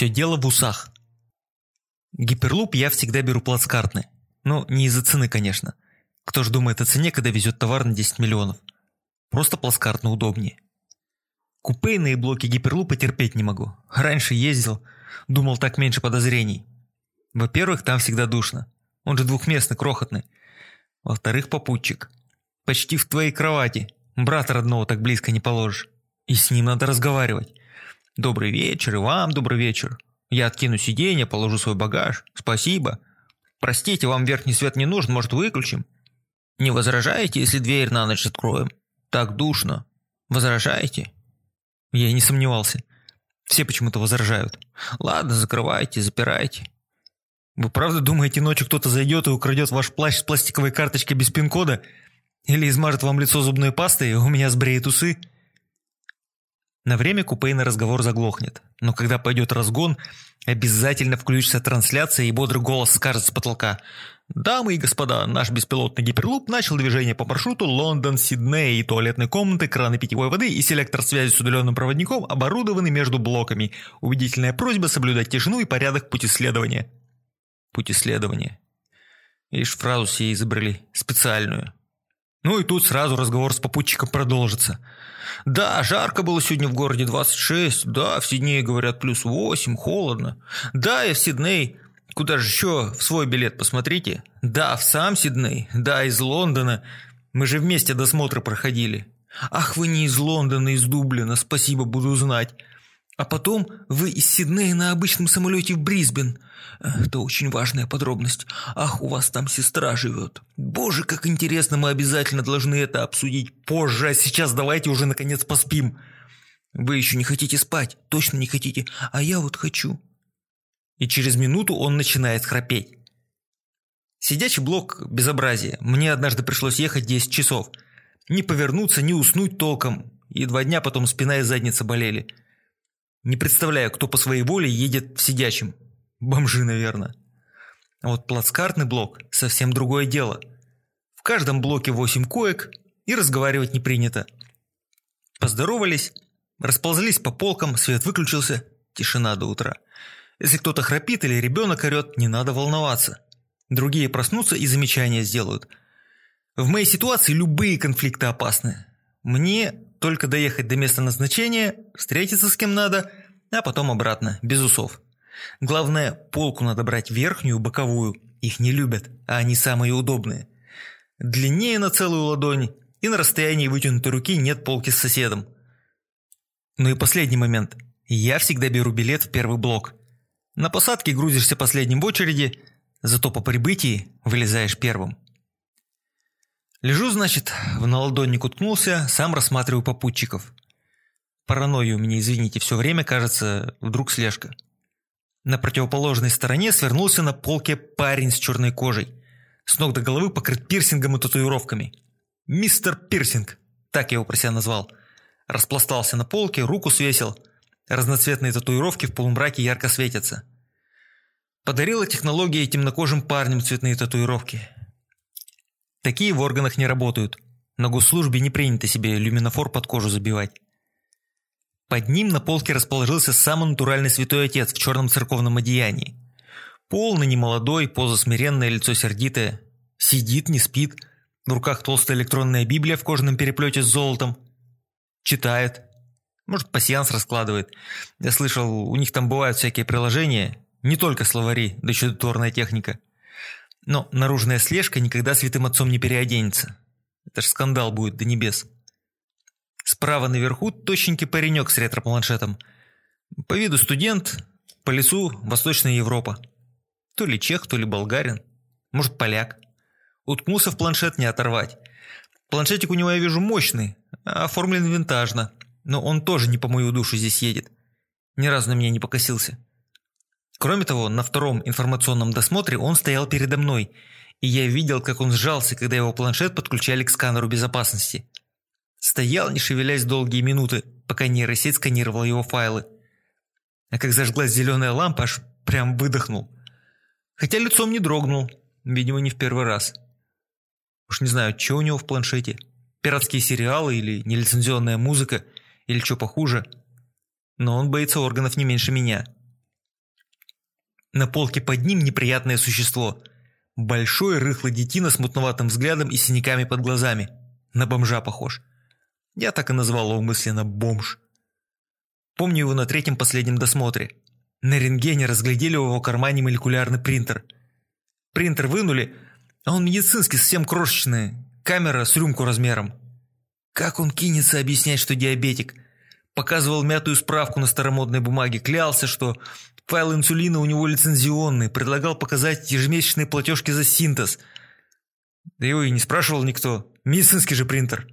Все дело в усах. Гиперлуп я всегда беру плацкартный. Ну, не из-за цены, конечно. Кто ж думает о цене, когда везет товар на 10 миллионов? Просто плацкартно удобнее. Купейные блоки гиперлупа терпеть не могу. Раньше ездил, думал так меньше подозрений. Во-первых, там всегда душно. Он же двухместный, крохотный. Во-вторых, попутчик. Почти в твоей кровати. Брата родного так близко не положишь. И с ним надо разговаривать. Добрый вечер, и вам добрый вечер. Я откину сиденье, положу свой багаж. Спасибо. Простите, вам верхний свет не нужен, может выключим? Не возражаете, если дверь на ночь откроем? Так душно. Возражаете? Я не сомневался. Все почему-то возражают. Ладно, закрывайте, запирайте. Вы правда думаете, ночью кто-то зайдет и украдет ваш плащ с пластиковой карточкой без пин-кода? Или измажет вам лицо зубной пастой, у меня сбреет усы? На время купейный разговор заглохнет, но когда пойдет разгон, обязательно включится трансляция и бодрый голос скажет с потолка «Дамы и господа, наш беспилотный гиперлуп начал движение по маршруту Лондон-Сидней, туалетной комнаты, краны питьевой воды и селектор связи с удаленным проводником оборудованы между блоками. Убедительная просьба соблюдать тишину и порядок пути исследования». Путь исследования. Лишь фразу себе изобрели, специальную. Ну и тут сразу разговор с попутчиком продолжится – да, жарко было сегодня в городе 26, да, в Сиднее, говорят, плюс 8, холодно. Да, я в Сидней, куда же еще, в свой билет посмотрите. Да, в сам Сидней, да, из Лондона. Мы же вместе досмотры проходили. Ах, вы не из Лондона, из Дублина, спасибо, буду знать. А потом вы из Сиднея на обычном самолете в Брисбен. Это очень важная подробность. Ах, у вас там сестра живет. Боже, как интересно, мы обязательно должны это обсудить позже, а сейчас давайте уже наконец поспим. Вы еще не хотите спать, точно не хотите, а я вот хочу. И через минуту он начинает храпеть. Сидячий блок – безобразие. Мне однажды пришлось ехать 10 часов. Не повернуться, не уснуть толком. И два дня потом спина и задница болели – не представляю, кто по своей воле едет в сидячем. Бомжи, наверное. А вот плацкартный блок – совсем другое дело. В каждом блоке 8 коек, и разговаривать не принято. Поздоровались, расползлись по полкам, свет выключился, тишина до утра. Если кто-то храпит или ребенок орет, не надо волноваться. Другие проснутся и замечания сделают. В моей ситуации любые конфликты опасны. Мне только доехать до места назначения, встретиться с кем надо, а потом обратно, без усов. Главное, полку надо брать верхнюю, боковую. Их не любят, а они самые удобные. Длиннее на целую ладонь, и на расстоянии вытянутой руки нет полки с соседом. Ну и последний момент. Я всегда беру билет в первый блок. На посадке грузишься последним в очереди, зато по прибытии вылезаешь первым. Лежу, значит, в наладонник уткнулся, сам рассматриваю попутчиков. Паранойя у меня, извините, все время, кажется, вдруг слежка. На противоположной стороне свернулся на полке парень с черной кожей. С ног до головы покрыт пирсингом и татуировками. «Мистер Пирсинг», так я его про себя назвал. Распластался на полке, руку свесил. Разноцветные татуировки в полумраке ярко светятся. Подарила технология темнокожим парням цветные татуировки. Такие в органах не работают. На госслужбе не принято себе люминофор под кожу забивать. Под ним на полке расположился самый натуральный святой отец в черном церковном одеянии. Полный, немолодой, поза смиренная, лицо сердитое. Сидит, не спит. В руках толстая электронная библия в кожаном переплете с золотом. Читает. Может, пассианс раскладывает. Я слышал, у них там бывают всякие приложения. Не только словари, да еще и техника. Но наружная слежка никогда святым отцом не переоденется. Это ж скандал будет до небес. Справа наверху тощенький паренек с ретро-планшетом. По виду студент, по лицу Восточная Европа. То ли чех, то ли болгарин. Может, поляк. Уткнулся в планшет не оторвать. Планшетик у него, я вижу, мощный, оформлен винтажно. Но он тоже не по мою душу здесь едет. Ни разу на меня не покосился. Кроме того, на втором информационном досмотре он стоял передо мной, и я видел, как он сжался, когда его планшет подключали к сканеру безопасности. Стоял, не шевелясь долгие минуты, пока нейросеть сканировала его файлы. А как зажглась зеленая лампа, аж прям выдохнул. Хотя лицом не дрогнул, видимо, не в первый раз. Уж не знаю, что у него в планшете. Пиратские сериалы или нелицензионная музыка, или что похуже. Но он боится органов не меньше меня. На полке под ним неприятное существо. Большой рыхлый детина с мутноватым взглядом и синяками под глазами. На бомжа похож. Я так и назвал его мысленно «бомж». Помню его на третьем последнем досмотре. На рентгене разглядели в его кармане молекулярный принтер. Принтер вынули, а он медицинский, совсем крошечный. Камера с рюмку размером. Как он кинется объяснять, что диабетик? Показывал мятую справку на старомодной бумаге, клялся, что файл инсулина у него лицензионный, предлагал показать ежемесячные платежки за синтез. Да его и не спрашивал никто. Медицинский же принтер.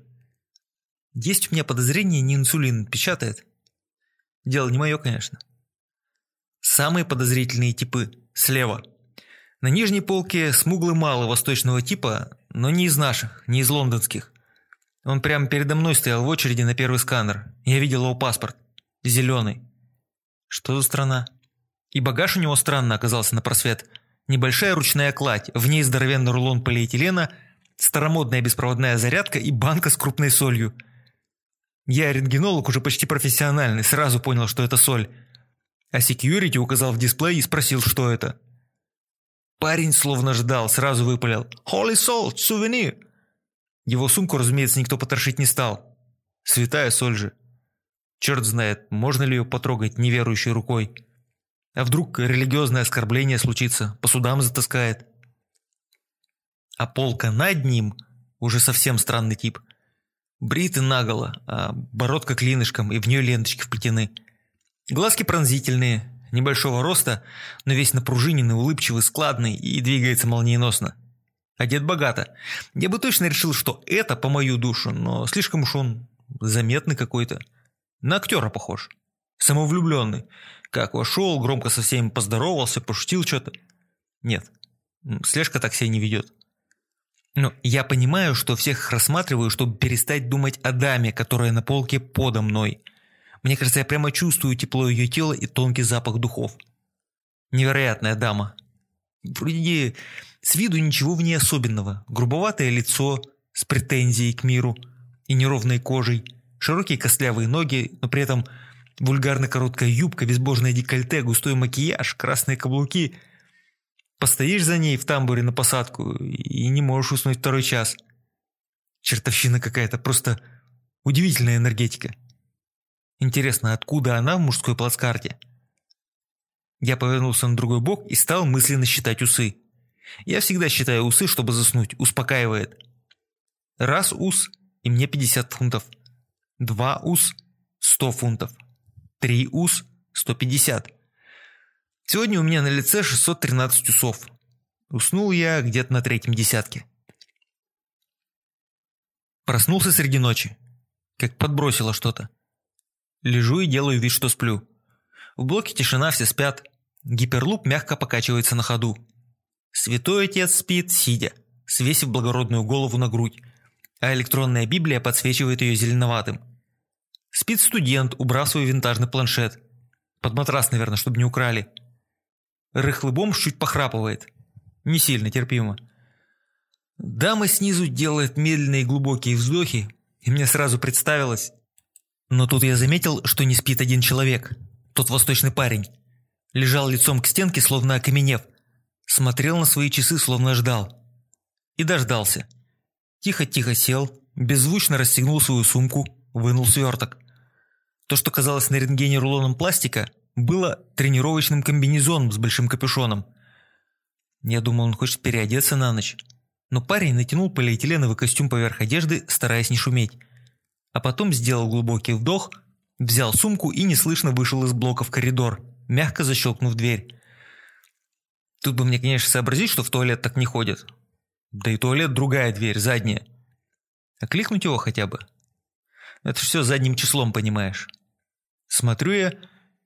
Есть у меня подозрение, не инсулин печатает. Дело не мое, конечно. Самые подозрительные типы слева. На нижней полке смуглый малый восточного типа, но не из наших, не из лондонских. Он прямо передо мной стоял в очереди на первый сканер. Я видел его паспорт. Зеленый. Что за страна? И багаж у него странно оказался на просвет. Небольшая ручная кладь, в ней здоровенный рулон полиэтилена, старомодная беспроводная зарядка и банка с крупной солью. Я рентгенолог уже почти профессиональный, сразу понял, что это соль. А секьюрити указал в дисплей и спросил, что это. Парень словно ждал, сразу выпалил. «Holy Salt, сувенир!» Его сумку, разумеется, никто потрошить не стал. Святая соль же. Черт знает, можно ли ее потрогать неверующей рукой. А вдруг религиозное оскорбление случится, по судам затаскает. А полка над ним уже совсем странный тип. Бритый наголо, а бородка клинышком, и в нее ленточки вплетены. Глазки пронзительные, небольшого роста, но весь напружиненный, улыбчивый, складный и двигается молниеносно. Одет богато. Я бы точно решил, что это по мою душу, но слишком уж он заметный какой-то. На актера похож. Самовлюбленный. Как вошел, громко со всеми поздоровался, пошутил что-то. Нет, слежка так себя не ведет. Но я понимаю, что всех рассматриваю, чтобы перестать думать о даме, которая на полке подо мной. Мне кажется, я прямо чувствую тепло ее тела и тонкий запах духов. Невероятная дама. Вроде с виду ничего в ней особенного. Грубоватое лицо с претензией к миру и неровной кожей, широкие костлявые ноги, но при этом вульгарно короткая юбка, безбожное декольте, густой макияж, красные каблуки. Постоишь за ней в тамбуре на посадку и не можешь уснуть второй час. Чертовщина какая-то, просто удивительная энергетика. Интересно, откуда она в мужской плацкарте? Я повернулся на другой бок и стал мысленно считать усы. Я всегда считаю усы, чтобы заснуть, успокаивает. Раз ус, и мне 50 фунтов. Два ус – 100 фунтов. Три ус – 150. Сегодня у меня на лице 613 усов. Уснул я где-то на третьем десятке. Проснулся среди ночи. Как подбросило что-то. Лежу и делаю вид, что сплю. В блоке тишина, все спят. Гиперлуп мягко покачивается на ходу. Святой отец спит, сидя, свесив благородную голову на грудь, а электронная Библия подсвечивает ее зеленоватым. Спит студент, убрав свой винтажный планшет. Под матрас, наверное, чтобы не украли. Рыхлый бомж чуть похрапывает. Не сильно, терпимо. Дама снизу делает медленные глубокие вздохи, и мне сразу представилось. Но тут я заметил, что не спит один человек. Тот восточный парень. Лежал лицом к стенке, словно окаменев – Смотрел на свои часы, словно ждал. И дождался. Тихо-тихо сел, беззвучно расстегнул свою сумку, вынул сверток. То, что казалось на рентгене рулоном пластика, было тренировочным комбинезоном с большим капюшоном. Я думал, он хочет переодеться на ночь. Но парень натянул полиэтиленовый костюм поверх одежды, стараясь не шуметь. А потом сделал глубокий вдох, взял сумку и неслышно вышел из блока в коридор, мягко защелкнув дверь. Тут бы мне, конечно, сообразить, что в туалет так не ходят. Да и туалет другая дверь, задняя. А кликнуть его хотя бы. Это все задним числом, понимаешь. Смотрю я,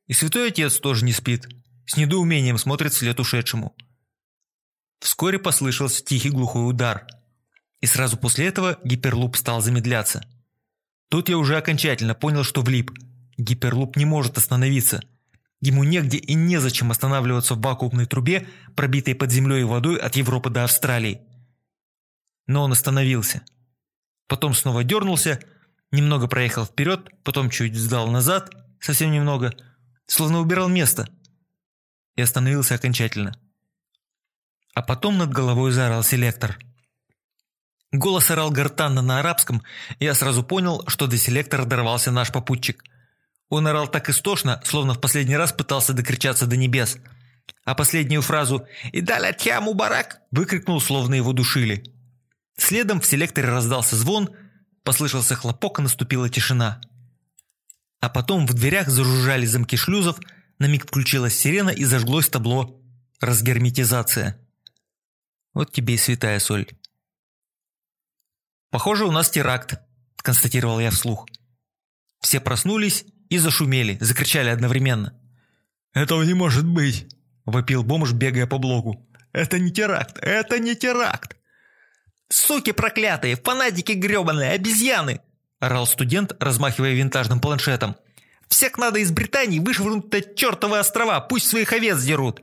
и святой отец тоже не спит. С недоумением смотрит вслед ушедшему. Вскоре послышался тихий глухой удар. И сразу после этого гиперлуп стал замедляться. Тут я уже окончательно понял, что влип. Гиперлуп не может остановиться – Ему негде и незачем останавливаться в вакуумной трубе, пробитой под землей и водой от Европы до Австралии. Но он остановился. Потом снова дернулся, немного проехал вперед, потом чуть сдал назад, совсем немного, словно убирал место. и остановился окончательно. А потом над головой заорал селектор. Голос орал гортанно на арабском, и я сразу понял, что до селектора дорвался наш попутчик. Он орал так истошно, словно в последний раз пытался докричаться до небес. А последнюю фразу «Идаля тя мубарак» выкрикнул, словно его душили. Следом в селекторе раздался звон, послышался хлопок и наступила тишина. А потом в дверях зажужжали замки шлюзов, на миг включилась сирена и зажглось табло «Разгерметизация». Вот тебе и святая соль. «Похоже, у нас теракт», – констатировал я вслух. Все проснулись и зашумели, закричали одновременно. «Этого не может быть!» – вопил бомж, бегая по блоку. «Это не теракт! Это не теракт!» «Суки проклятые! Фанатики гребаные! Обезьяны!» – орал студент, размахивая винтажным планшетом. «Всех надо из Британии вышвырнуть на чертовы острова, пусть своих овец дерут!»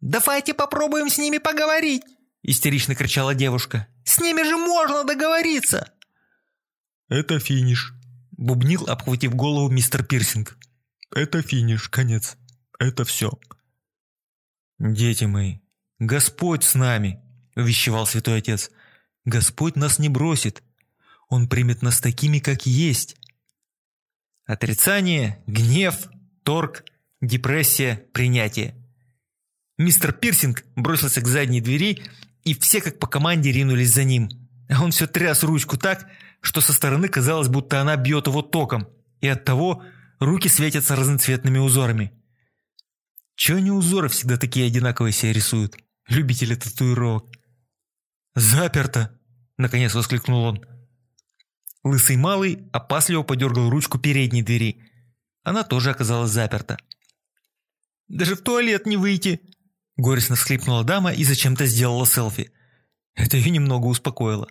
«Давайте попробуем с ними поговорить!» – истерично кричала девушка. «С ними же можно договориться!» «Это финиш», – бубнил, обхватив голову мистер Пирсинг. «Это финиш, конец. Это все». «Дети мои, Господь с нами!» – увещевал святой отец. Господь нас не бросит. Он примет нас такими, как есть. Отрицание, гнев, торг, депрессия, принятие. Мистер Пирсинг бросился к задней двери, и все как по команде ринулись за ним. А он все тряс ручку так, что со стороны казалось, будто она бьет его током, и оттого руки светятся разноцветными узорами. Чего они узоры всегда такие одинаковые себе рисуют? Любители татуировок. «Заперто!» – наконец воскликнул он. Лысый малый опасливо подергал ручку передней двери. Она тоже оказалась заперта. «Даже в туалет не выйти!» Горестно всхлипнула дама и зачем-то сделала селфи. Это ее немного успокоило.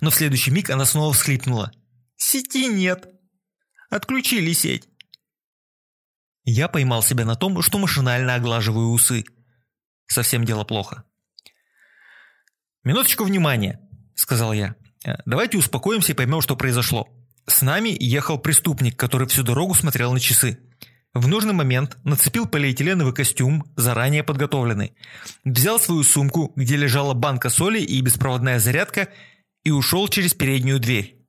Но в следующий миг она снова всхлипнула. «Сети нет! Отключили сеть!» Я поймал себя на том, что машинально оглаживаю усы. Совсем дело плохо. «Минуточку внимания», – сказал я. «Э, «Давайте успокоимся и поймем, что произошло. С нами ехал преступник, который всю дорогу смотрел на часы. В нужный момент нацепил полиэтиленовый костюм, заранее подготовленный. Взял свою сумку, где лежала банка соли и беспроводная зарядка, и ушел через переднюю дверь.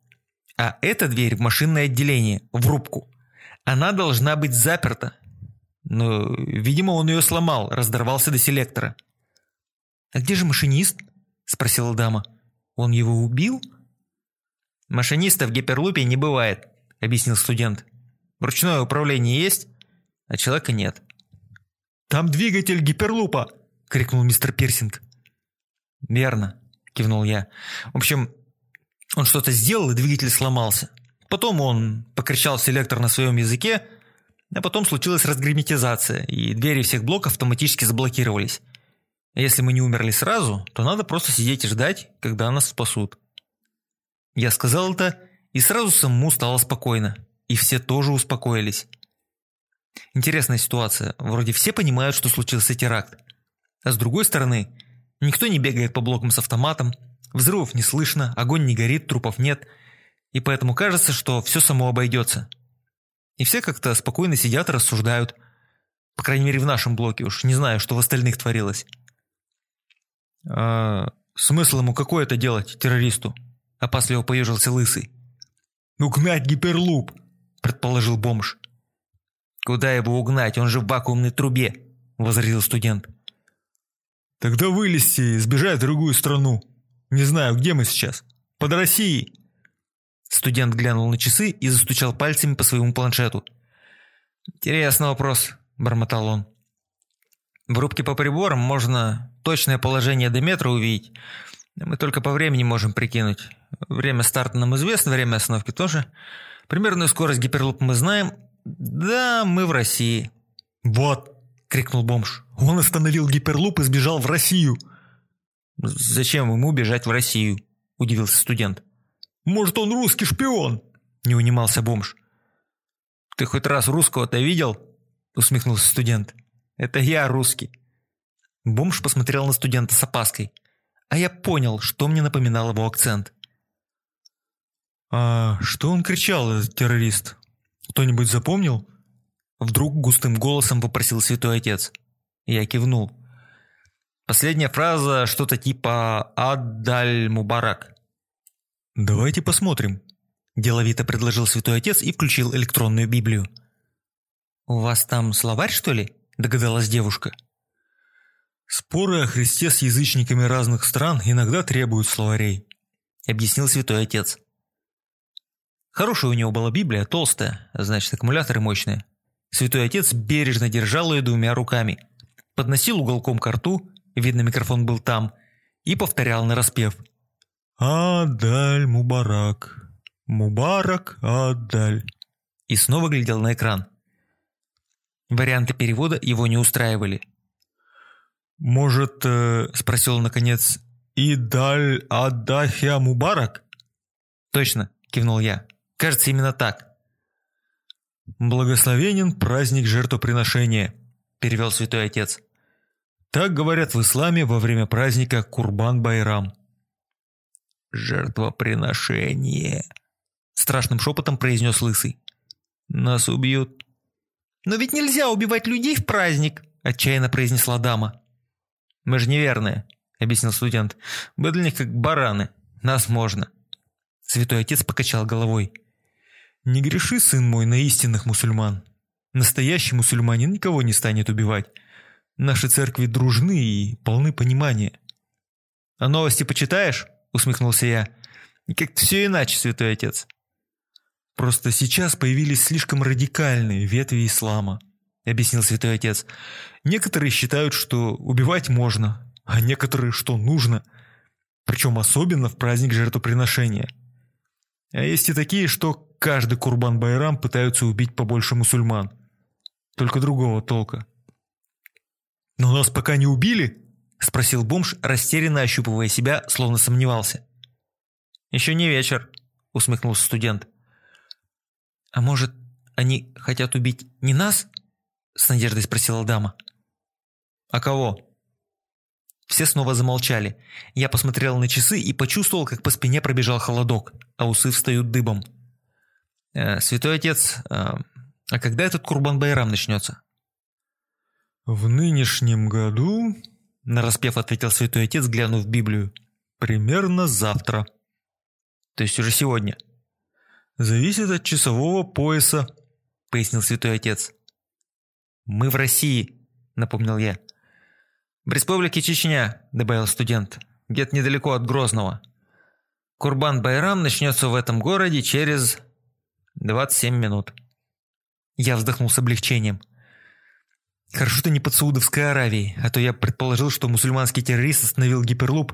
А эта дверь в машинное отделение, в рубку. Она должна быть заперта. Но, видимо, он ее сломал, раздорвался до селектора. «А где же машинист?» – спросила дама. «Он его убил?» «Машиниста в гиперлупе не бывает», – объяснил студент. «Ручное управление есть, а человека нет». «Там двигатель гиперлупа!» – крикнул мистер Пирсинг. «Верно», – кивнул я. «В общем, он что-то сделал, и двигатель сломался. Потом он покричал селектор на своем языке, а потом случилась разгерметизация, и двери всех блоков автоматически заблокировались. Если мы не умерли сразу, то надо просто сидеть и ждать, когда нас спасут. Я сказал это, и сразу самому стало спокойно. И все тоже успокоились. Интересная ситуация. Вроде все понимают, что случился теракт. А с другой стороны, никто не бегает по блокам с автоматом, взрывов не слышно, огонь не горит, трупов нет. И поэтому кажется, что все само обойдется. И все как-то спокойно сидят и рассуждают. По крайней мере в нашем блоке уж, не знаю, что в остальных творилось. «А смысл ему какой это делать, террористу?» – опасливо поежился Лысый. «Угнать гиперлуп», – предположил бомж. «Куда его угнать? Он же в вакуумной трубе», – возразил студент. «Тогда вылезти и сбежать в другую страну. Не знаю, где мы сейчас. Под Россией». Студент глянул на часы и застучал пальцами по своему планшету. «Интересный вопрос», – бормотал он. В рубке по приборам можно точное положение до метра увидеть. Мы только по времени можем прикинуть. Время старта нам известно, время остановки тоже. Примерную скорость гиперлупа мы знаем. Да, мы в России. «Вот!» – крикнул бомж. «Он остановил гиперлуп и сбежал в Россию!» «Зачем ему бежать в Россию?» – удивился студент. «Может, он русский шпион?» – не унимался бомж. «Ты хоть раз русского-то видел?» – усмехнулся студент. Это я русский». Бомж посмотрел на студента с опаской, а я понял, что мне напоминал его акцент. «А что он кричал, этот террорист? Кто-нибудь запомнил?» Вдруг густым голосом попросил святой отец. Я кивнул. Последняя фраза что-то типа «Аддаль Мубарак». «Давайте посмотрим», – деловито предложил святой отец и включил электронную Библию. «У вас там словарь, что ли?» – догадалась девушка. «Споры о Христе с язычниками разных стран иногда требуют словарей», – объяснил святой отец. Хорошая у него была Библия, толстая, значит аккумуляторы мощные. Святой отец бережно держал ее двумя руками, подносил уголком к рту, видно микрофон был там, и повторял нараспев. «Адаль Мубарак, Мубарак Адаль». И снова глядел на экран. Варианты перевода его не устраивали. «Может, э, — спросил наконец, — Идаль Адахия Мубарак?» «Точно», — кивнул я. Кажется, именно так. «Благословенен праздник жертвоприношения», – перевел святой отец. Так говорят в исламе во время праздника Курбан-Байрам. «Жертвоприношение», – страшным шепотом произнес Лысый. «Нас убьют». «Но ведь нельзя убивать людей в праздник», – отчаянно произнесла дама. «Мы же неверные», – объяснил студент. «Мы для них как бараны. Нас можно». Святой отец покачал головой. «Не греши, сын мой, на истинных мусульман. Настоящий мусульманин никого не станет убивать. Наши церкви дружны и полны понимания». «А новости почитаешь?» – усмехнулся я. «Как-то все иначе, святой отец». «Просто сейчас появились слишком радикальные ветви ислама», – объяснил святой отец. «Некоторые считают, что убивать можно, а некоторые, что нужно. Причем особенно в праздник жертвоприношения». А есть и такие, что каждый Курбан-Байрам пытаются убить побольше мусульман. Только другого толка. «Но нас пока не убили?» – спросил бомж, растерянно ощупывая себя, словно сомневался. «Еще не вечер», – усмехнулся студент. «А может, они хотят убить не нас?» – с надеждой спросила дама. «А кого?» Все снова замолчали. Я посмотрел на часы и почувствовал, как по спине пробежал холодок, а усы встают дыбом. Э, «Святой отец, э, а когда этот Курбан-Байрам начнется?» «В нынешнем году...» – нараспев ответил святой отец, глянув в Библию. «Примерно завтра». «То есть уже сегодня?» «Зависит от часового пояса», – пояснил святой отец. «Мы в России», – напомнил я. «В республике Чечня», – добавил студент, – «где-то недалеко от Грозного. Курбан-Байрам начнется в этом городе через 27 минут». Я вздохнул с облегчением. Хорошо, что не под Саудовской Аравией, а то я предположил, что мусульманский террорист остановил гиперлуп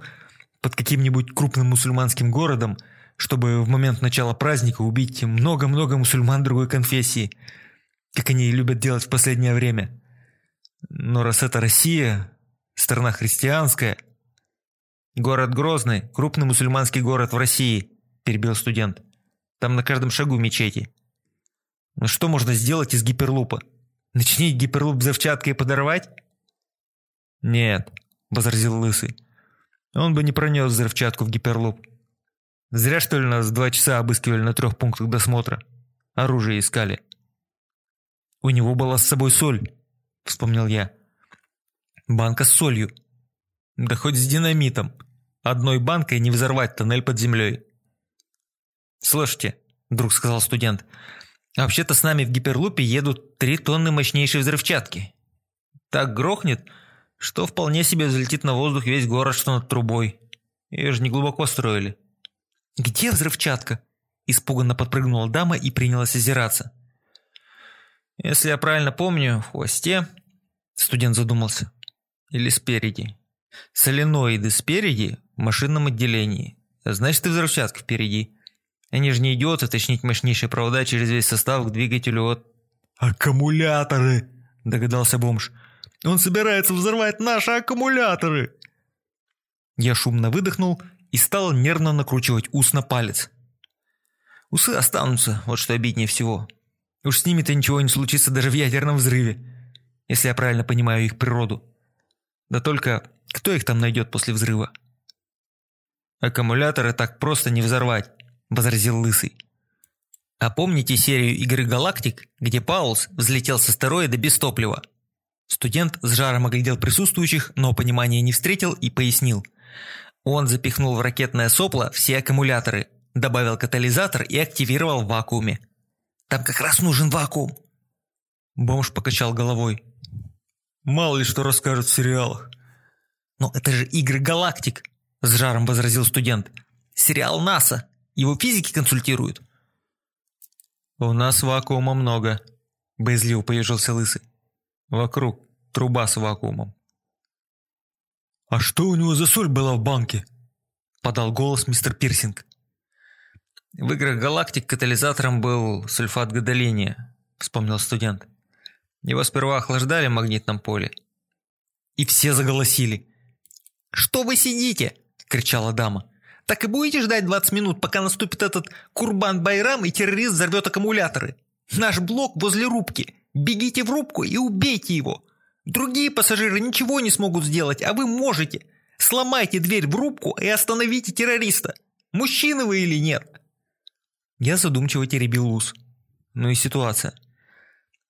под каким-нибудь крупным мусульманским городом, чтобы в момент начала праздника убить много-много мусульман другой конфессии, как они любят делать в последнее время. Но раз это Россия, Страна христианская. Город Грозный, крупный мусульманский город в России, перебил студент. Там на каждом шагу мечети. Но что можно сделать из гиперлупа? Начинить гиперлуп взрывчаткой подорвать? Нет, возразил Лысый. Он бы не пронес взрывчатку в гиперлуп. Зря, что ли, нас два часа обыскивали на трех пунктах досмотра. Оружие искали. У него была с собой соль, вспомнил я. Банка с солью. Да хоть с динамитом. Одной банкой не взорвать тоннель под землей. «Слушайте», – вдруг сказал студент, – «вообще-то с нами в гиперлупе едут три тонны мощнейшей взрывчатки. Так грохнет, что вполне себе взлетит на воздух весь город, что над трубой. Ее же не глубоко строили». «Где взрывчатка?» – испуганно подпрыгнула дама и принялась озираться. «Если я правильно помню, в хвосте...» Студент задумался. Или спереди. Соленоиды спереди в машинном отделении. Значит, и взрывчатка впереди. Они же не идиоты точнить мощнейшие провода через весь состав к двигателю от... «Аккумуляторы!» – догадался бомж. «Он собирается взорвать наши аккумуляторы!» Я шумно выдохнул и стал нервно накручивать ус на палец. Усы останутся, вот что обиднее всего. Уж с ними-то ничего не случится даже в ядерном взрыве, если я правильно понимаю их природу. Да только кто их там найдет после взрыва? Аккумуляторы так просто не взорвать, возразил Лысый. А помните серию игры «Галактик», где Паулс взлетел с астероида без топлива? Студент с жаром оглядел присутствующих, но понимания не встретил и пояснил. Он запихнул в ракетное сопло все аккумуляторы, добавил катализатор и активировал в вакууме. Там как раз нужен вакуум. Бомж покачал головой. Мало ли что расскажут в сериалах. Но это же игры галактик, с жаром возразил студент. Сериал НАСА. Его физики консультируют. У нас вакуума много, боязливо поежился лысый. Вокруг труба с вакуумом. «А что у него за соль была в банке?» – подал голос мистер Пирсинг. «В играх «Галактик» катализатором был сульфат гадолиния», – вспомнил студент. «Его сперва охлаждали в магнитном поле». И все заголосили. «Что вы сидите?» – кричала дама. «Так и будете ждать 20 минут, пока наступит этот Курбан-Байрам и террорист взорвет аккумуляторы? Наш блок возле рубки. Бегите в рубку и убейте его. Другие пассажиры ничего не смогут сделать, а вы можете. Сломайте дверь в рубку и остановите террориста. Мужчина вы или нет?» Я задумчиво теребил ус. Ну и ситуация.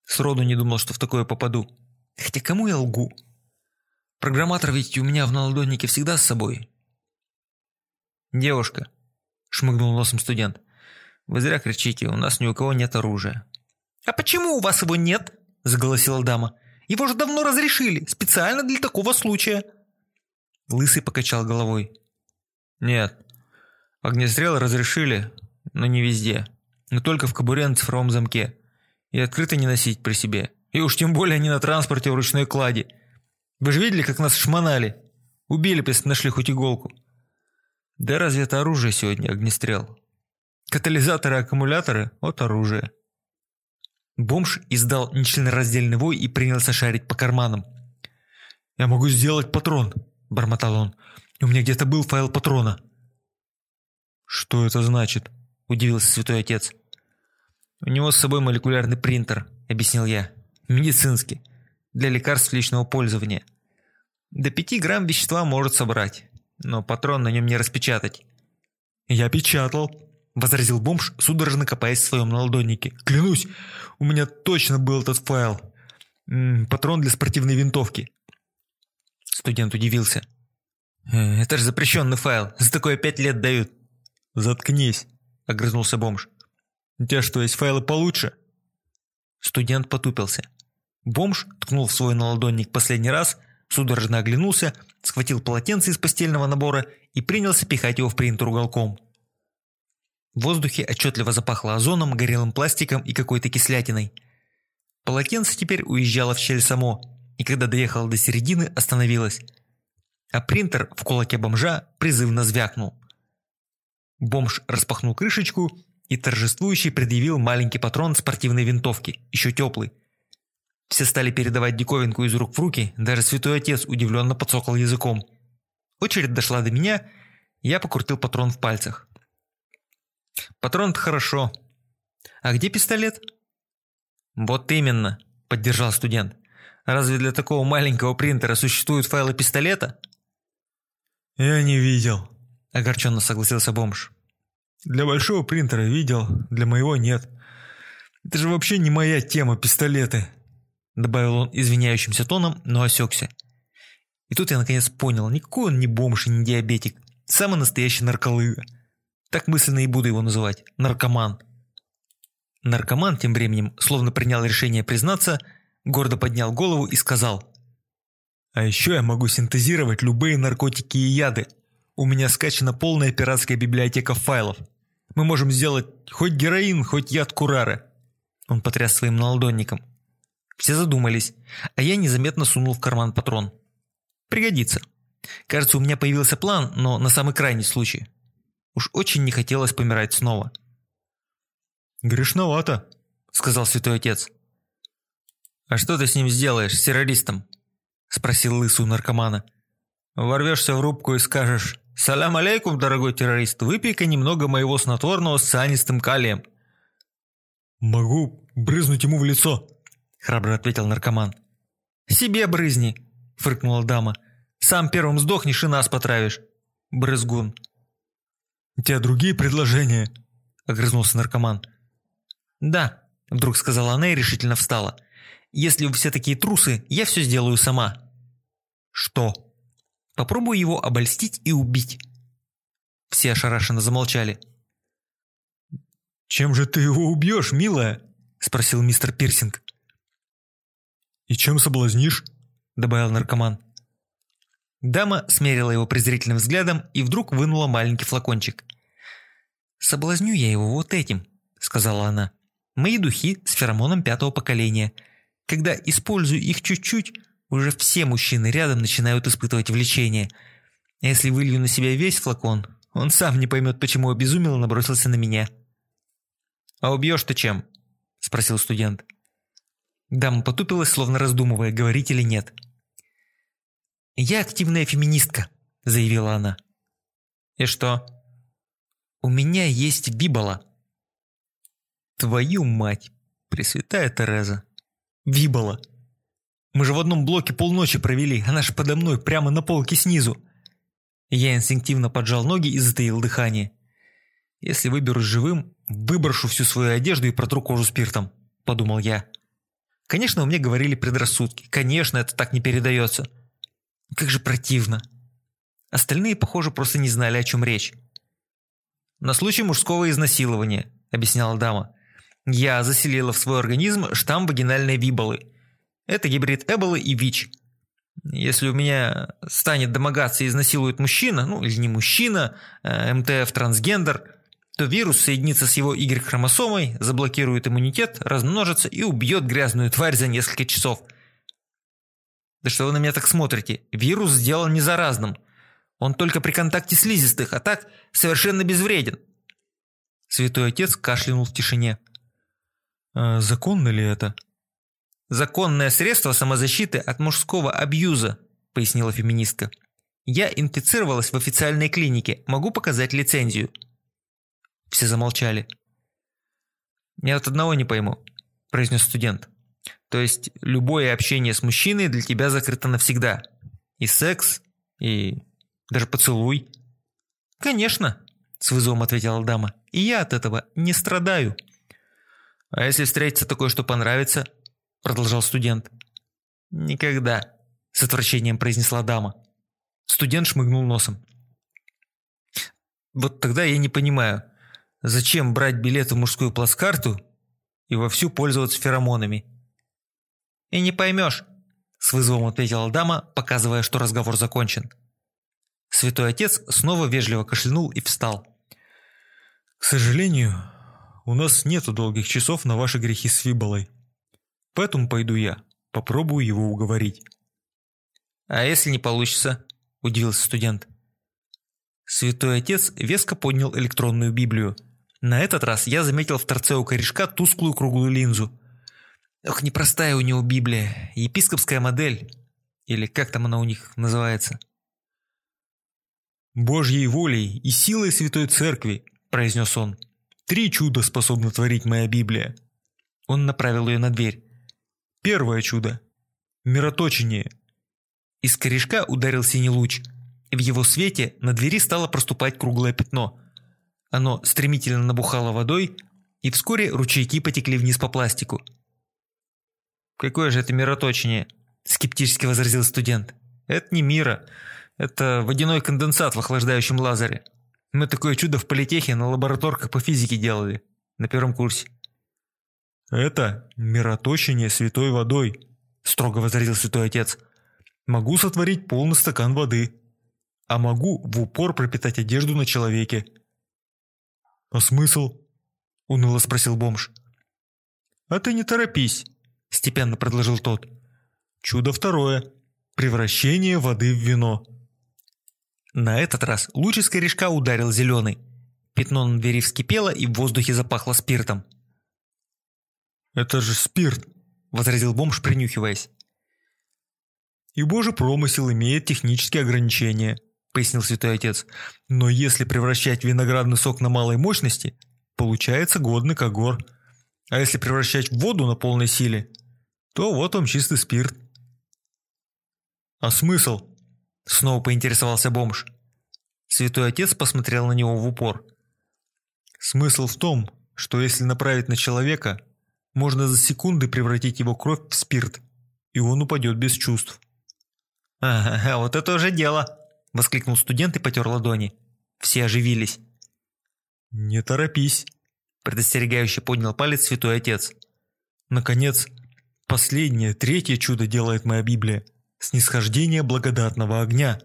Сроду не думал, что в такое попаду. Хотя кому я лгу? Программатор ведь у меня в наладоннике всегда с собой. «Девушка», – шмыгнул носом студент, – «вы зря кричите, у нас ни у кого нет оружия». «А почему у вас его нет?» – заголосила дама. Его же давно разрешили, специально для такого случая». Лысый покачал головой. «Нет, огнестрел разрешили, но не везде. Но только в кобуре на цифровом замке. И открыто не носить при себе. И уж тем более не на транспорте в ручной кладе. Вы же видели, как нас шмонали? Убили, если нашли хоть иголку. Да разве это оружие сегодня, огнестрел? Катализаторы аккумуляторы – от оружия. Бомж издал нечленораздельный вой и принялся шарить по карманам. «Я могу сделать патрон», – бормотал он. «У меня где-то был файл патрона». «Что это значит?» – удивился святой отец. «У него с собой молекулярный принтер», – объяснил я. «Медицинский. Для лекарств личного пользования. До пяти грамм вещества может собрать, но патрон на нем не распечатать». «Я печатал», – возразил бомж, судорожно копаясь в своем наладоннике. «Клянусь, у меня точно был этот файл. М -м, патрон для спортивной винтовки». Студент удивился. «Э, «Это же запрещенный файл. За такое пять лет дают». «Заткнись», – огрызнулся бомж. «У тебя что, есть файлы получше?» Студент потупился. Бомж ткнул в свой наладонник последний раз, судорожно оглянулся, схватил полотенце из постельного набора и принялся пихать его в принтер уголком. В воздухе отчетливо запахло озоном, горелым пластиком и какой-то кислятиной. Полотенце теперь уезжало в щель само, и когда доехало до середины, остановилось. А принтер в кулаке бомжа призывно звякнул. Бомж распахнул крышечку и торжествующий предъявил маленький патрон спортивной винтовки, еще теплый. Все стали передавать диковинку из рук в руки, даже святой отец удивленно подсокал языком. Очередь дошла до меня, я покрутил патрон в пальцах. Патрон-то хорошо. А где пистолет? Вот именно, поддержал студент. Разве для такого маленького принтера существуют файлы пистолета? Я не видел, огорченно согласился бомж. Для большого принтера видел, для моего нет. Это же вообще не моя тема пистолеты, добавил он извиняющимся тоном, но осекся. И тут я наконец понял, никакой он не бомж и не диабетик, самый настоящий нарколыга. Так мысленно и буду его называть. Наркоман. Наркоман тем временем, словно принял решение признаться, гордо поднял голову и сказал. «А еще я могу синтезировать любые наркотики и яды. У меня скачана полная пиратская библиотека файлов. Мы можем сделать хоть героин, хоть яд курары». Он потряс своим наладонником. Все задумались, а я незаметно сунул в карман патрон. «Пригодится. Кажется, у меня появился план, но на самый крайний случай. Уж очень не хотелось помирать снова. «Грешновато», — сказал святой отец. «А что ты с ним сделаешь, с террористом?» — спросил лысый наркомана. «Ворвешься в рубку и скажешь, «Салям алейкум, дорогой террорист, выпей-ка немного моего снотворного с цианистым калием». «Могу брызнуть ему в лицо», — храбро ответил наркоман. «Себе брызни», — фыркнула дама. «Сам первым сдохнешь и нас потравишь, брызгун». «У тебя другие предложения?» – огрызнулся наркоман. «Да», – вдруг сказала она и решительно встала. Если вы все такие трусы, я все сделаю сама». «Что?» «Попробую его обольстить и убить». Все ошарашенно замолчали. «Чем же ты его убьешь, милая?» – спросил мистер Пирсинг. «И чем соблазнишь?» – добавил наркоман. Дама смерила его презрительным взглядом и вдруг вынула маленький флакончик. «Соблазню я его вот этим», – сказала она. «Мои духи с феромоном пятого поколения. Когда использую их чуть-чуть, уже все мужчины рядом начинают испытывать влечение. А если вылью на себя весь флакон, он сам не поймет, почему обезумел и набросился на меня». «А убьешь ты чем?» – спросил студент. Дама потупилась, словно раздумывая, говорить или нет. «Я активная феминистка», – заявила она. «И что?» «У меня есть бибола». «Твою мать, Пресвятая Тереза! Вибола! Мы же в одном блоке полночи провели, она же подо мной, прямо на полке снизу!» Я инстинктивно поджал ноги и затаил дыхание. «Если выберусь живым, выброшу всю свою одежду и протру кожу спиртом», – подумал я. Конечно, меня говорили предрассудки. Конечно, это так не передается. Как же противно. Остальные, похоже, просто не знали, о чем речь. «На случай мужского изнасилования», – объясняла дама. «Я заселила в свой организм штамм вагинальной виболы. Это гибрид эболы и ВИЧ. Если у меня станет домогаться и изнасилует мужчина, ну или не мужчина, а МТФ трансгендер, то вирус соединится с его Y-хромосомой, заблокирует иммунитет, размножится и убьет грязную тварь за несколько часов – да что вы на меня так смотрите? Вирус сделан не заразным. Он только при контакте слизистых, а так совершенно безвреден. Святой отец кашлянул в тишине. «А законно ли это?» «Законное средство самозащиты от мужского абьюза», пояснила феминистка. «Я инфицировалась в официальной клинике. Могу показать лицензию». Все замолчали. «Я вот одного не пойму», произнес студент. То есть любое общение с мужчиной для тебя закрыто навсегда. И секс, и даже поцелуй. Конечно, с вызовом ответила дама. И я от этого не страдаю. А если встретится такое, что понравится? Продолжал студент. Никогда, с отвращением произнесла дама. Студент шмыгнул носом. Вот тогда я не понимаю, зачем брать билет в мужскую плацкарту и вовсю пользоваться феромонами? «И не поймешь», – с вызовом ответила дама, показывая, что разговор закончен. Святой отец снова вежливо кашлянул и встал. «К сожалению, у нас нету долгих часов на ваши грехи с Фиболой. Поэтому пойду я, попробую его уговорить». «А если не получится?» – удивился студент. Святой отец веско поднял электронную Библию. На этот раз я заметил в торце у корешка тусклую круглую линзу – Ох, непростая у него Библия. Епископская модель. Или как там она у них называется? «Божьей волей и силой Святой Церкви», – произнес он. «Три чуда способна творить моя Библия». Он направил ее на дверь. Первое чудо – мироточение. Из корешка ударил синий луч, в его свете на двери стало проступать круглое пятно. Оно стремительно набухало водой, и вскоре ручейки потекли вниз по пластику – «Какое же это мироточение?» – скептически возразил студент. «Это не мира. Это водяной конденсат в охлаждающем лазере. Мы такое чудо в политехе на лабораторках по физике делали. На первом курсе». «Это мироточение святой водой», – строго возразил святой отец. «Могу сотворить полный стакан воды, а могу в упор пропитать одежду на человеке». «А смысл?» – уныло спросил бомж. «А ты не торопись», степенно предложил тот. Чудо второе. Превращение воды в вино. На этот раз луч из корешка ударил зеленый. Пятно на двери вскипело и в воздухе запахло спиртом. «Это же спирт!» – возразил бомж, принюхиваясь. «И божий промысел имеет технические ограничения», – пояснил святой отец. «Но если превращать виноградный сок на малой мощности, получается годный когор. А если превращать в воду на полной силе, то вот вам чистый спирт. А смысл? Снова поинтересовался бомж. Святой отец посмотрел на него в упор. Смысл в том, что если направить на человека, Можно за секунды превратить его кровь в спирт, и он упадет без чувств. «Ага, вот это уже дело!» – воскликнул студент и потер ладони. Все оживились. «Не торопись», – предостерегающе поднял палец святой отец. «Наконец, последнее, третье чудо делает моя Библия – снисхождение благодатного огня».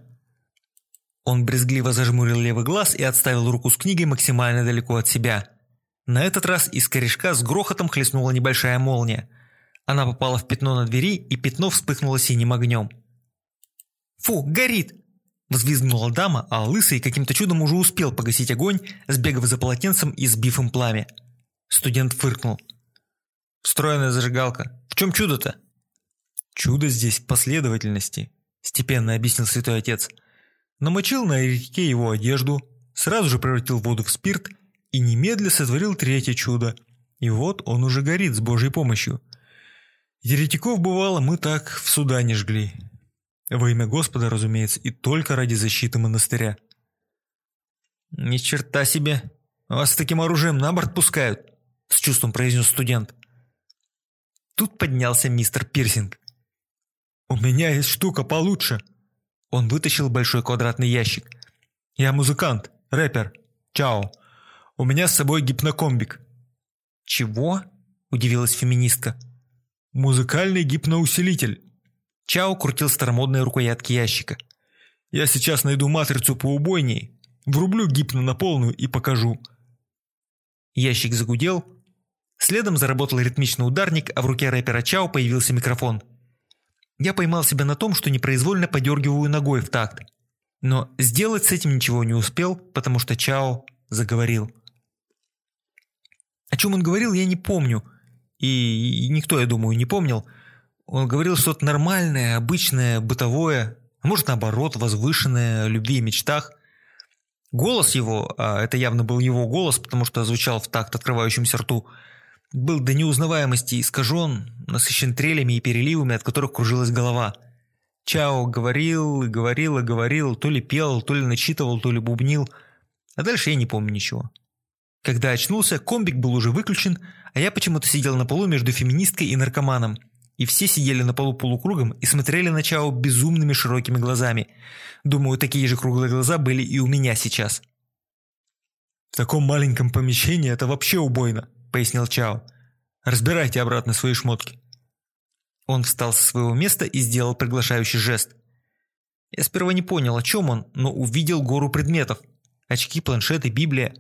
Он брезгливо зажмурил левый глаз и отставил руку с книгой максимально далеко от себя. На этот раз из корешка с грохотом хлестнула небольшая молния. Она попала в пятно на двери, и пятно вспыхнуло синим огнем. «Фу, горит!» Взвизгнула дама, а лысый каким-то чудом уже успел погасить огонь, сбегав за полотенцем и сбив им пламя. Студент фыркнул. «Встроенная зажигалка. В чем чудо-то?» «Чудо здесь в последовательности», – степенно объяснил святой отец. Намочил на реке его одежду, сразу же превратил воду в спирт и немедля сотворил третье чудо. И вот он уже горит с Божьей помощью. Еретиков, бывало, мы так в суда не жгли. Во имя Господа, разумеется, и только ради защиты монастыря. «Ни черта себе! Вас с таким оружием на борт пускают!» С чувством произнес студент. Тут поднялся мистер Пирсинг. «У меня есть штука получше!» Он вытащил большой квадратный ящик. «Я музыкант, рэпер. Чао. У меня с собой гипнокомбик». «Чего?» – удивилась феминистка. «Музыкальный гипноусилитель. Чао крутил старомодные рукоятки ящика. «Я сейчас найду матрицу поубойней, врублю гипно на полную и покажу». Ящик загудел. Следом заработал ритмичный ударник, а в руке рэпера Чао появился микрофон. Я поймал себя на том, что непроизвольно подергиваю ногой в такт. Но сделать с этим ничего не успел, потому что Чао заговорил. О чем он говорил, я не помню. И никто, я думаю, не помнил – он говорил что-то нормальное, обычное, бытовое, а может наоборот, возвышенное, о любви и мечтах. Голос его, а это явно был его голос, потому что звучал в такт открывающемуся рту, был до неузнаваемости искажен, насыщен трелями и переливами, от которых кружилась голова. Чао говорил говорил и говорил, то ли пел, то ли начитывал, то ли бубнил, а дальше я не помню ничего. Когда очнулся, комбик был уже выключен, а я почему-то сидел на полу между феминисткой и наркоманом – и все сидели на полу полукругом и смотрели на Чао безумными широкими глазами. Думаю, такие же круглые глаза были и у меня сейчас. «В таком маленьком помещении это вообще убойно», – пояснил Чао. «Разбирайте обратно свои шмотки». Он встал со своего места и сделал приглашающий жест. Я сперва не понял, о чем он, но увидел гору предметов. Очки, планшеты, Библия.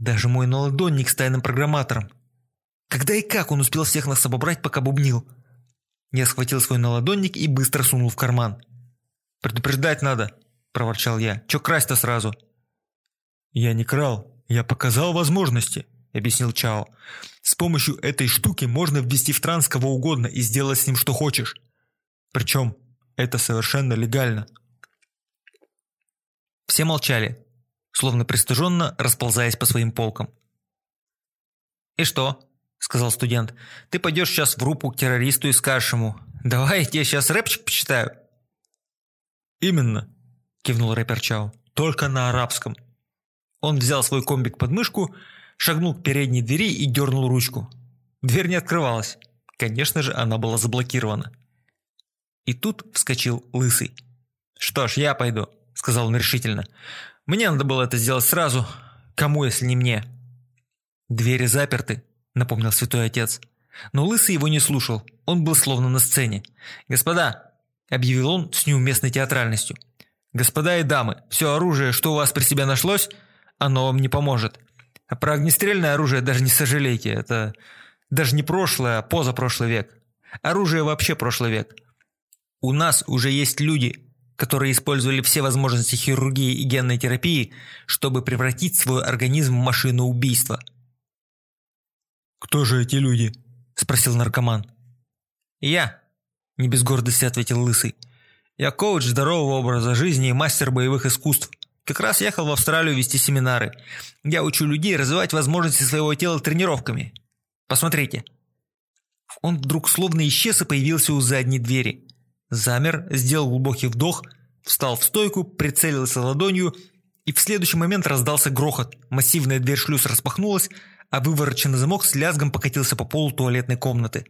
Даже мой наладонник с тайным программатором. Когда и как он успел всех нас обобрать, пока бубнил – я схватил свой наладонник и быстро сунул в карман. «Предупреждать надо», – проворчал я. «Чё красть-то сразу?» «Я не крал, я показал возможности», – объяснил Чао. «С помощью этой штуки можно ввести в транс кого угодно и сделать с ним что хочешь. Причем это совершенно легально». Все молчали, словно пристыженно расползаясь по своим полкам. «И что?» – сказал студент. «Ты пойдешь сейчас в рупу к террористу и скажешь ему, давай я тебе сейчас рэпчик почитаю». «Именно», – кивнул рэпер Чао. «Только на арабском». Он взял свой комбик под мышку, шагнул к передней двери и дернул ручку. Дверь не открывалась. Конечно же, она была заблокирована. И тут вскочил Лысый. «Что ж, я пойду», – сказал он решительно. «Мне надо было это сделать сразу. Кому, если не мне?» Двери заперты, – напомнил святой отец. Но Лысый его не слушал, он был словно на сцене. «Господа!» – объявил он с неуместной театральностью. «Господа и дамы, все оружие, что у вас при себе нашлось, оно вам не поможет. А про огнестрельное оружие даже не сожалейте, это даже не прошлое, а позапрошлый век. Оружие вообще прошлый век. У нас уже есть люди, которые использовали все возможности хирургии и генной терапии, чтобы превратить свой организм в машину убийства – «Кто же эти люди?» – спросил наркоман. «Я», – не без гордости ответил Лысый. «Я коуч здорового образа жизни и мастер боевых искусств. Как раз ехал в Австралию вести семинары. Я учу людей развивать возможности своего тела тренировками. Посмотрите». Он вдруг словно исчез и появился у задней двери. Замер, сделал глубокий вдох, встал в стойку, прицелился ладонью, и в следующий момент раздался грохот. Массивная дверь шлюз распахнулась, а вывороченный замок с лязгом покатился по полу туалетной комнаты.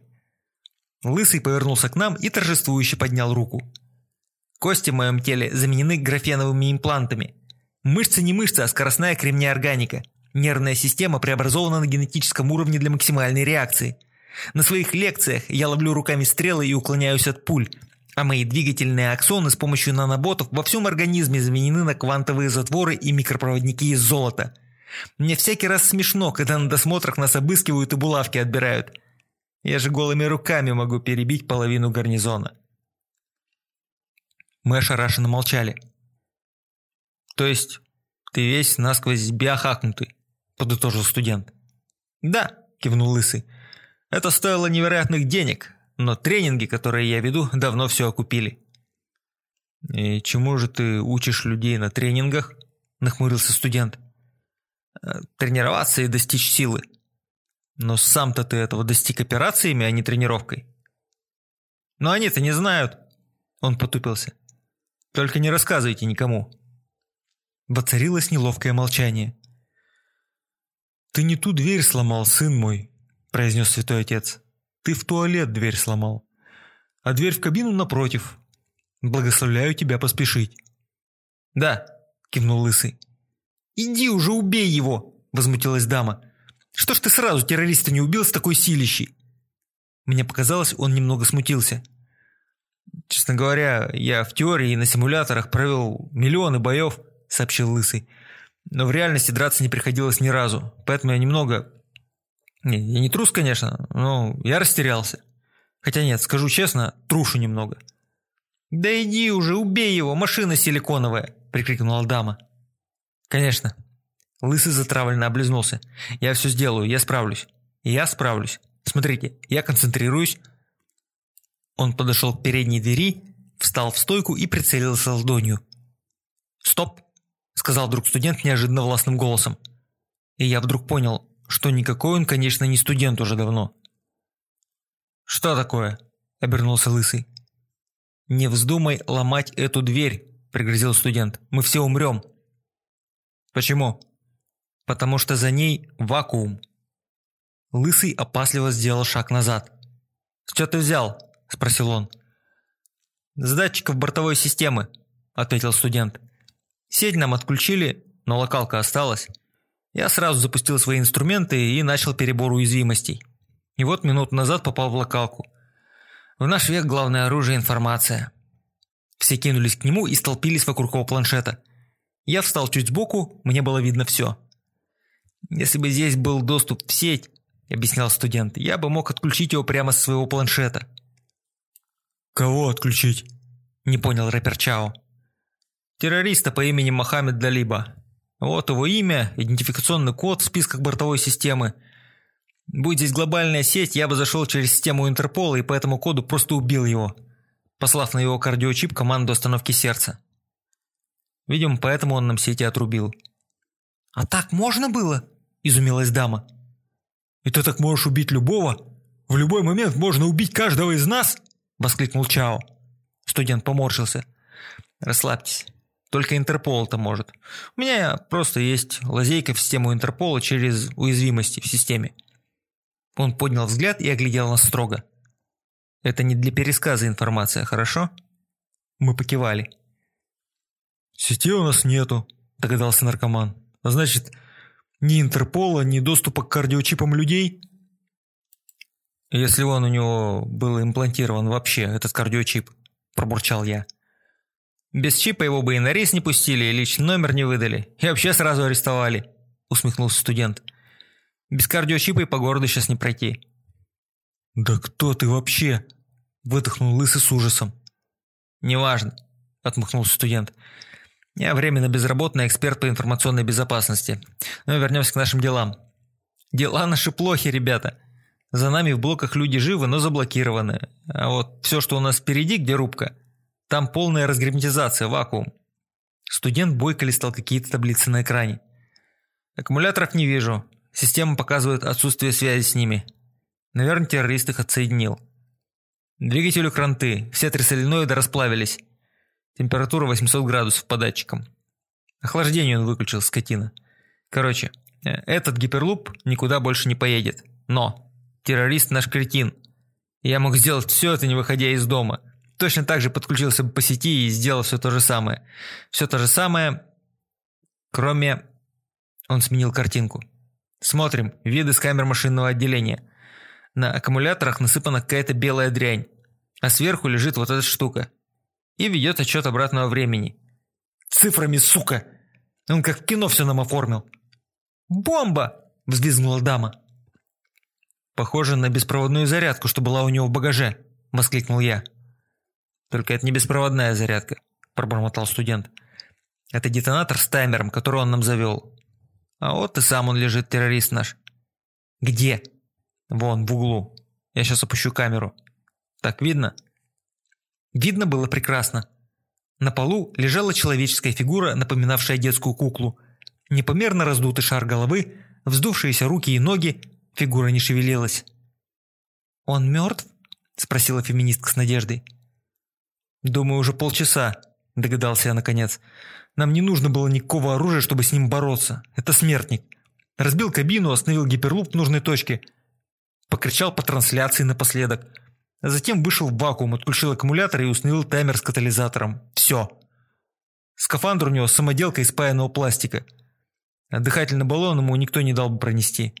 Лысый повернулся к нам и торжествующе поднял руку. Кости в моем теле заменены графеновыми имплантами. Мышцы не мышцы, а скоростная кремния органика. Нервная система преобразована на генетическом уровне для максимальной реакции. На своих лекциях я ловлю руками стрелы и уклоняюсь от пуль, мои двигательные аксоны с помощью наноботов во всем организме заменены на квантовые затворы и микропроводники из золота. Мне всякий раз смешно, когда на досмотрах нас обыскивают и булавки отбирают. Я же голыми руками могу перебить половину гарнизона. Мы ошарашенно молчали. То есть ты весь насквозь биохакнутый, подытожил студент. Да, кивнул Лысый. Это стоило невероятных денег, но тренинги, которые я веду, давно все окупили. «И чему же ты учишь людей на тренингах?» – нахмурился студент. «Э, «Тренироваться и достичь силы. Но сам-то ты этого достиг операциями, а не тренировкой». «Но они-то не знают», – он потупился. «Только не рассказывайте никому». Воцарилось неловкое молчание. «Ты не ту дверь сломал, сын мой», – произнес святой отец. Ты в туалет дверь сломал. А дверь в кабину напротив. Благословляю тебя поспешить». «Да», – кивнул Лысый. «Иди уже убей его!» – возмутилась дама. «Что ж ты сразу террориста не убил с такой силищей?» Мне показалось, он немного смутился. «Честно говоря, я в теории и на симуляторах провел миллионы боев», – сообщил Лысый. «Но в реальности драться не приходилось ни разу, поэтому я немного не, я не трус, конечно, но я растерялся. Хотя нет, скажу честно, трушу немного. «Да иди уже, убей его, машина силиконовая!» – прикрикнула дама. «Конечно». Лысый затравленно облизнулся. «Я все сделаю, я справлюсь. Я справлюсь. Смотрите, я концентрируюсь». Он подошел к передней двери, встал в стойку и прицелился ладонью. «Стоп!» – сказал вдруг студент неожиданно властным голосом. И я вдруг понял, что никакой он, конечно, не студент уже давно. «Что такое?» – обернулся Лысый. «Не вздумай ломать эту дверь», – пригрозил студент. «Мы все умрем». «Почему?» «Потому что за ней вакуум». Лысый опасливо сделал шаг назад. «Что ты взял?» – спросил он. «С датчиков бортовой системы», – ответил студент. «Сеть нам отключили, но локалка осталась. Я сразу запустил свои инструменты и начал перебор уязвимостей. И вот минуту назад попал в локалку. В наш век главное оружие – информация. Все кинулись к нему и столпились вокруг его планшета. Я встал чуть сбоку, мне было видно все. «Если бы здесь был доступ в сеть», – объяснял студент, – «я бы мог отключить его прямо с своего планшета». «Кого отключить?» – не понял рэпер Чао. «Террориста по имени Мохаммед Далиба. Вот его имя, идентификационный код в списках бортовой системы. Будь здесь глобальная сеть, я бы зашел через систему Интерпола и по этому коду просто убил его, послав на его кардиочип команду остановки сердца. Видимо, поэтому он нам сети отрубил. «А так можно было?» – изумилась дама. «И ты так можешь убить любого? В любой момент можно убить каждого из нас?» – воскликнул Чао. Студент поморщился. «Расслабьтесь. Только Интерпол это может. У меня просто есть лазейка в систему Интерпола через уязвимости в системе. Он поднял взгляд и оглядел нас строго. Это не для пересказа информация, хорошо? Мы покивали. Сетей у нас нету, догадался наркоман. А значит, ни Интерпола, ни доступа к кардиочипам людей? Если он у него был имплантирован вообще, этот кардиочип, пробурчал я. Без чипа его бы и на рейс не пустили, и личный номер не выдали. И вообще сразу арестовали», – усмехнулся студент. «Без кардиочипа и по городу сейчас не пройти». «Да кто ты вообще?» – выдохнул Лысый с ужасом. «Неважно», – отмахнулся студент. «Я временно безработный эксперт по информационной безопасности. Но вернемся к нашим делам. Дела наши плохи, ребята. За нами в блоках люди живы, но заблокированы. А вот все, что у нас впереди, где рубка – там полная разгерметизация, вакуум. Студент бойко листал какие-то таблицы на экране. Аккумуляторов не вижу. Система показывает отсутствие связи с ними. Наверное, террорист их отсоединил. Двигателю кранты. Все три соленоида расплавились. Температура 800 градусов по датчикам. Охлаждение он выключил, скотина. Короче, Этот гиперлуп никуда больше не поедет. Но террорист наш кретин. Я мог сделать все это, не выходя из дома. Точно так же подключился бы по сети и сделал все то же самое. Все то же самое, кроме... Он сменил картинку. Смотрим, виды с камер машинного отделения. На аккумуляторах насыпана какая-то белая дрянь, а сверху лежит вот эта штука. И ведет отчет обратного времени. Цифрами, сука! Он как в кино все нам оформил. «Бомба!» – взвизгнула дама. «Похоже на беспроводную зарядку, что была у него в багаже», – воскликнул я. «Только это не беспроводная зарядка», – пробормотал студент. «Это детонатор с таймером, который он нам завел. А вот и сам он лежит, террорист наш». «Где?» «Вон, в углу. Я сейчас опущу камеру. Так видно?» Видно было прекрасно. На полу лежала человеческая фигура, напоминавшая детскую куклу. Непомерно раздутый шар головы, вздувшиеся руки и ноги, фигура не шевелилась. «Он мертв?» – спросила феминистка с надеждой. «Думаю, уже полчаса», – догадался я наконец. «Нам не нужно было никакого оружия, чтобы с ним бороться. Это смертник. Разбил кабину, остановил гиперлуп в нужной точке. Покричал по трансляции напоследок. А затем вышел в вакуум, отключил аккумулятор и установил таймер с катализатором. Все. Скафандр у него самоделка из паянного пластика. Дыхательный баллон ему никто не дал бы пронести.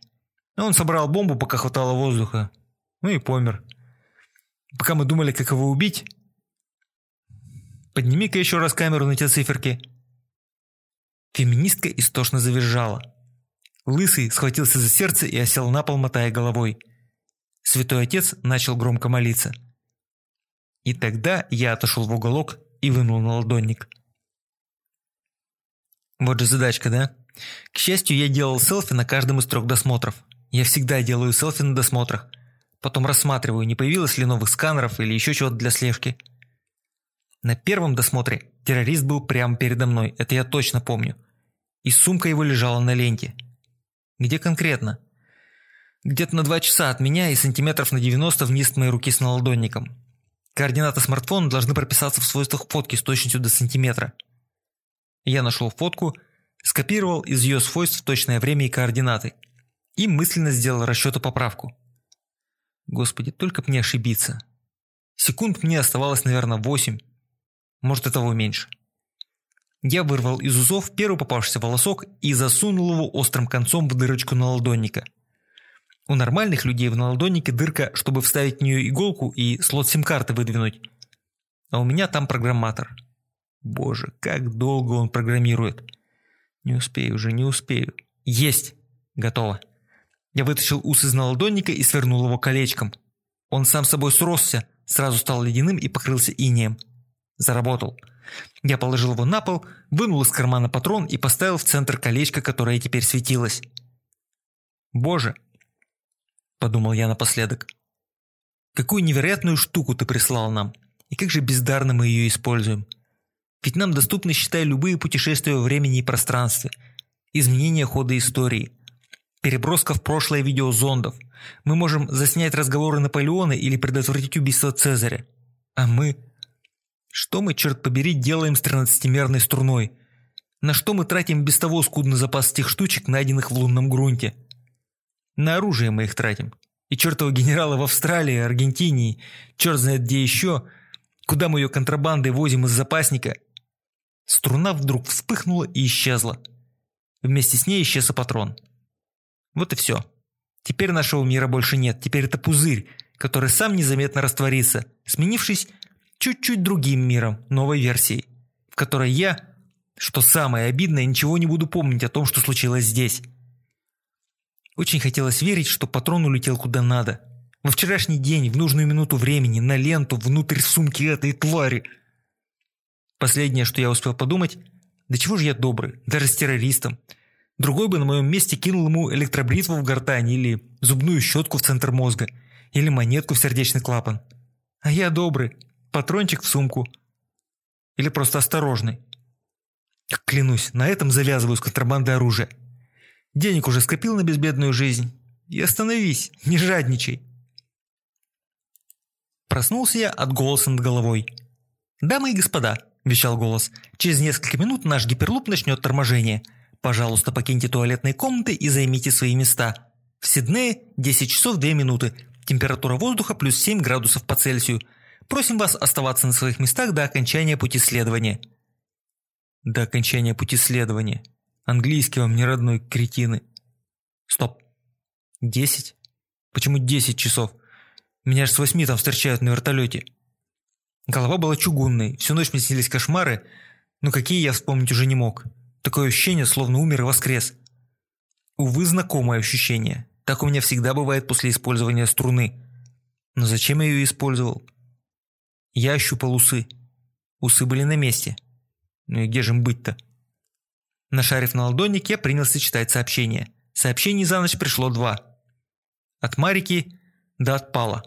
Он собрал бомбу, пока хватало воздуха. Ну и помер. Пока мы думали, как его убить, Подними-ка еще раз камеру на те циферки». Феминистка истошно завизжала. Лысый схватился за сердце и осел на пол, мотая головой. Святой отец начал громко молиться. И тогда я отошел в уголок и вынул на ладонник. Вот же задачка, да? К счастью, я делал селфи на каждом из трех досмотров. Я всегда делаю селфи на досмотрах. Потом рассматриваю, не появилось ли новых сканеров или еще чего-то для слежки. На первом досмотре террорист был прямо передо мной, это я точно помню. И сумка его лежала на ленте. Где конкретно? Где-то на два часа от меня и сантиметров на 90 вниз от моей руки с наладонником. Координаты смартфона должны прописаться в свойствах фотки с точностью до сантиметра. Я нашел фотку, скопировал из ее свойств точное время и координаты. И мысленно сделал расчет и поправку. Господи, только б не ошибиться. Секунд мне оставалось, наверное, 8 может и того меньше. Я вырвал из узов первый попавшийся волосок и засунул его острым концом в дырочку наладонника. У нормальных людей в наладоннике дырка, чтобы вставить в нее иголку и слот сим-карты выдвинуть. А у меня там программатор. Боже, как долго он программирует. Не успею уже, не успею. Есть! Готово. Я вытащил ус из наладонника и свернул его колечком. Он сам собой сросся, сразу стал ледяным и покрылся инеем. Заработал. Я положил его на пол, вынул из кармана патрон и поставил в центр колечко, которое теперь светилось. «Боже!» – подумал я напоследок. «Какую невероятную штуку ты прислал нам, и как же бездарно мы ее используем. Ведь нам доступны, считай, любые путешествия во времени и пространстве, изменение хода истории, переброска в прошлое видеозондов. Мы можем заснять разговоры Наполеона или предотвратить убийство Цезаря. А мы – что мы, черт побери, делаем с тринадцатимерной струной? На что мы тратим без того скудный запас тех штучек, найденных в лунном грунте? На оружие мы их тратим. И чертова генерала в Австралии, Аргентине, черт знает где еще, куда мы ее контрабандой возим из запасника. Струна вдруг вспыхнула и исчезла. Вместе с ней исчез и патрон. Вот и все. Теперь нашего мира больше нет. Теперь это пузырь, который сам незаметно растворится, сменившись чуть-чуть другим миром, новой версией, в которой я, что самое обидное, ничего не буду помнить о том, что случилось здесь. Очень хотелось верить, что патрон улетел куда надо. Во вчерашний день, в нужную минуту времени, на ленту, внутрь сумки этой твари. Последнее, что я успел подумать, да чего же я добрый, даже с террористом. Другой бы на моем месте кинул ему электробритву в гортань или зубную щетку в центр мозга, или монетку в сердечный клапан. А я добрый, патрончик в сумку. Или просто осторожный. Клянусь, на этом завязываю с контрабандой оружия. Денег уже скопил на безбедную жизнь. И остановись, не жадничай. Проснулся я от голоса над головой. «Дамы и господа», – вещал голос, – «через несколько минут наш гиперлуп начнет торможение. Пожалуйста, покиньте туалетные комнаты и займите свои места. В Сиднее 10 часов 2 минуты. Температура воздуха плюс 7 градусов по Цельсию. Просим вас оставаться на своих местах до окончания пути следования. До окончания пути следования. Английский вам не родной, кретины. Стоп. 10? Почему 10 часов? Меня аж с 8 там встречают на вертолете. Голова была чугунной, всю ночь мне снились кошмары, но какие я вспомнить уже не мог. Такое ощущение, словно умер и воскрес. Увы, знакомое ощущение. Так у меня всегда бывает после использования струны. Но зачем я ее использовал? Я ощупал усы. Усы были на месте. Ну и где же им быть-то? Нашарив на ладонник, я принялся читать сообщения. Сообщений за ночь пришло два. От Марики до от Пала.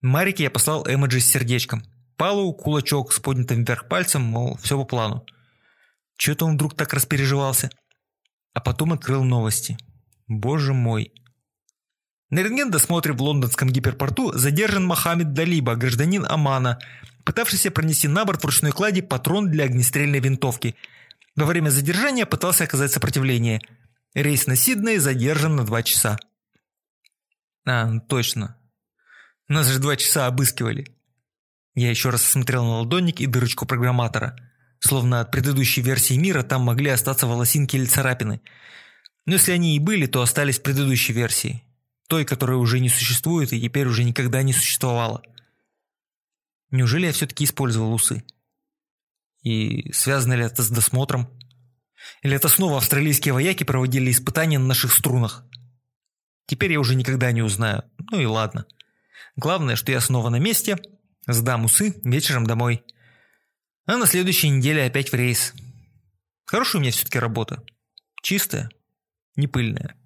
Марике я послал эмоджи с сердечком. Палу кулачок с поднятым вверх пальцем, мол, все по плану. Чего-то он вдруг так распереживался. А потом открыл новости. Боже мой. На рентген-досмотре в лондонском гиперпорту задержан Мохаммед Далиба, гражданин Омана, пытавшийся пронести на борт в ручной кладе патрон для огнестрельной винтовки. Во время задержания пытался оказать сопротивление. Рейс на Сидней задержан на два часа. А, точно. Нас же два часа обыскивали. Я еще раз осмотрел на ладонник и дырочку программатора. Словно от предыдущей версии мира там могли остаться волосинки или царапины. Но если они и были, то остались в предыдущей версии той, которая уже не существует и теперь уже никогда не существовала. Неужели я все-таки использовал усы? И связано ли это с досмотром? Или это снова австралийские вояки проводили испытания на наших струнах? Теперь я уже никогда не узнаю. Ну и ладно. Главное, что я снова на месте, сдам усы вечером домой. А на следующей неделе опять в рейс. Хорошая у меня все-таки работа. Чистая, не пыльная.